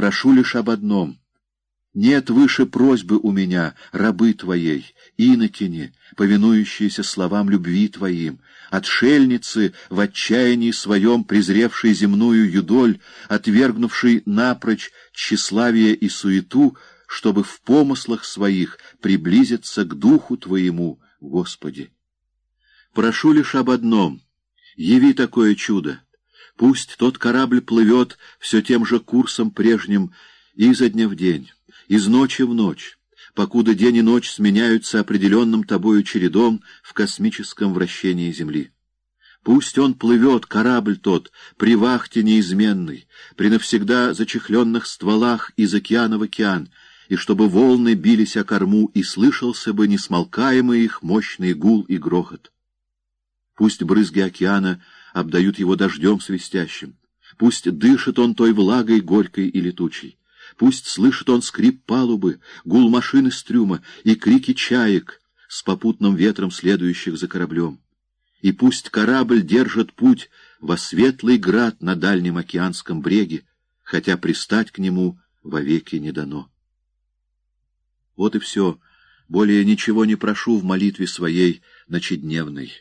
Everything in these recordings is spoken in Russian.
прошу лишь об одном. Нет выше просьбы у меня, рабы Твоей, инокини, повинующиеся словам любви Твоим, отшельницы, в отчаянии своем презревшей земную юдоль, отвергнувшей напрочь тщеславие и суету, чтобы в помыслах своих приблизиться к Духу Твоему, Господи. Прошу лишь об одном — яви такое чудо. Пусть тот корабль плывет все тем же курсом прежним изо дня в день, из ночи в ночь, покуда день и ночь сменяются определенным тобою чередом в космическом вращении Земли. Пусть он плывет, корабль тот, при вахте неизменной, при навсегда зачехленных стволах из океана в океан, и чтобы волны бились о корму, и слышался бы несмолкаемый их мощный гул и грохот. Пусть брызги океана обдают его дождем свистящим, пусть дышит он той влагой горькой и летучей, пусть слышит он скрип палубы, гул машины с трюма и крики чаек с попутным ветром следующих за кораблем. И пусть корабль держит путь во светлый град на дальнем океанском бреге, хотя пристать к нему вовеки не дано. Вот и все. Более ничего не прошу в молитве своей ночедневной.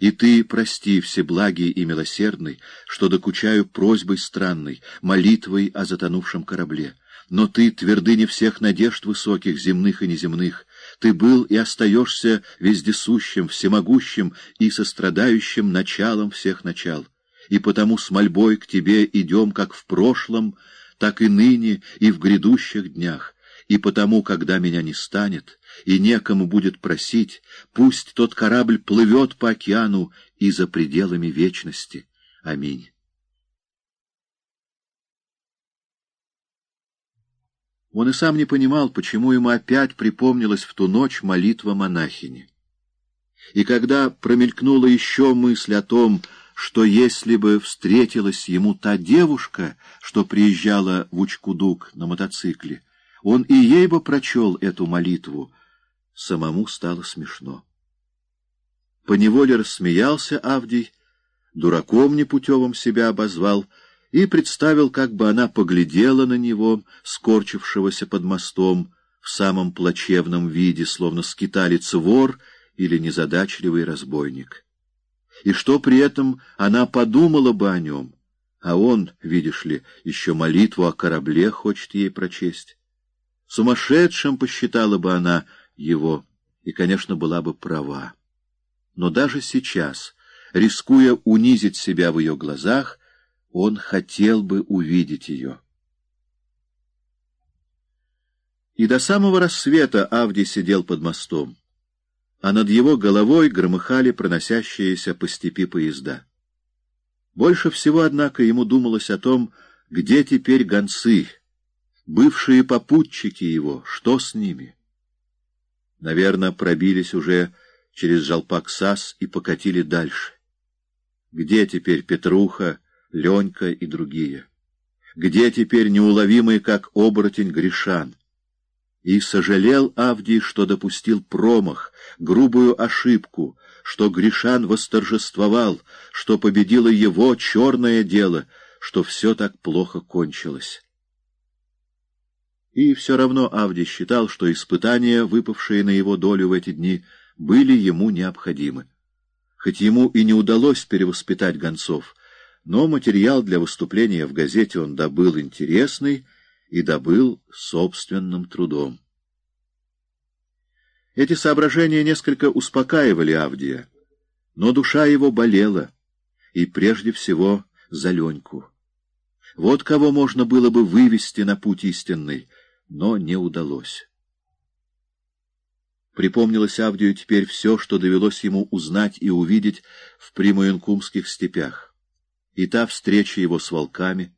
И ты, прости, всеблагий и милосердный, что докучаю просьбой странной, молитвой о затонувшем корабле. Но ты, твердыня всех надежд высоких, земных и неземных, ты был и остаешься вездесущим, всемогущим и сострадающим началом всех начал. И потому с мольбой к тебе идем как в прошлом, так и ныне и в грядущих днях, и потому, когда меня не станет, и некому будет просить, пусть тот корабль плывет по океану и за пределами вечности. Аминь. Он и сам не понимал, почему ему опять припомнилась в ту ночь молитва монахини. И когда промелькнула еще мысль о том, что если бы встретилась ему та девушка, что приезжала в Учкудук на мотоцикле, он и ей бы прочел эту молитву. Самому стало смешно. Поневоле рассмеялся Авдий, дураком непутевым себя обозвал и представил, как бы она поглядела на него, скорчившегося под мостом, в самом плачевном виде, словно скиталец-вор или незадачливый разбойник. И что при этом она подумала бы о нем, а он, видишь ли, еще молитву о корабле хочет ей прочесть. Сумасшедшим посчитала бы она его, и, конечно, была бы права. Но даже сейчас, рискуя унизить себя в ее глазах, он хотел бы увидеть ее. И до самого рассвета Авди сидел под мостом, а над его головой громыхали проносящиеся по степи поезда. Больше всего, однако, ему думалось о том, где теперь гонцы — Бывшие попутчики его, что с ними? Наверное, пробились уже через Жалпак-Сас и покатили дальше. Где теперь Петруха, Ленька и другие? Где теперь неуловимый, как оборотень, Гришан? И сожалел Авдий, что допустил промах, грубую ошибку, что Гришан восторжествовал, что победило его черное дело, что все так плохо кончилось. И все равно Авди считал, что испытания, выпавшие на его долю в эти дни, были ему необходимы. Хоть ему и не удалось перевоспитать гонцов, но материал для выступления в газете он добыл интересный и добыл собственным трудом. Эти соображения несколько успокаивали Авдия, но душа его болела, и прежде всего за Леньку. Вот кого можно было бы вывести на путь истинный — но не удалось. Припомнилось Авдию теперь все, что довелось ему узнать и увидеть в примуенкумских степях. И та встреча его с волками,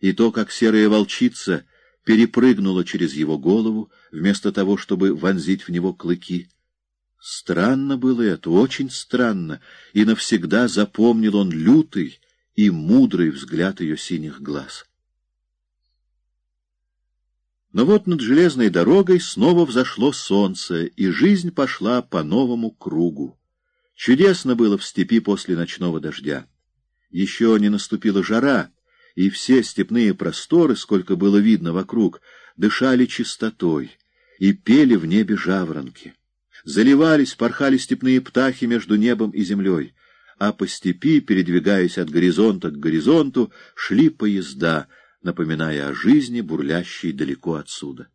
и то, как серая волчица перепрыгнула через его голову, вместо того, чтобы вонзить в него клыки. Странно было это, очень странно, и навсегда запомнил он лютый и мудрый взгляд ее синих глаз. Но вот над железной дорогой снова взошло солнце, и жизнь пошла по новому кругу. Чудесно было в степи после ночного дождя. Еще не наступила жара, и все степные просторы, сколько было видно вокруг, дышали чистотой, и пели в небе жаворонки. Заливались, порхали степные птахи между небом и землей, а по степи, передвигаясь от горизонта к горизонту, шли поезда, напоминая о жизни, бурлящей далеко отсюда.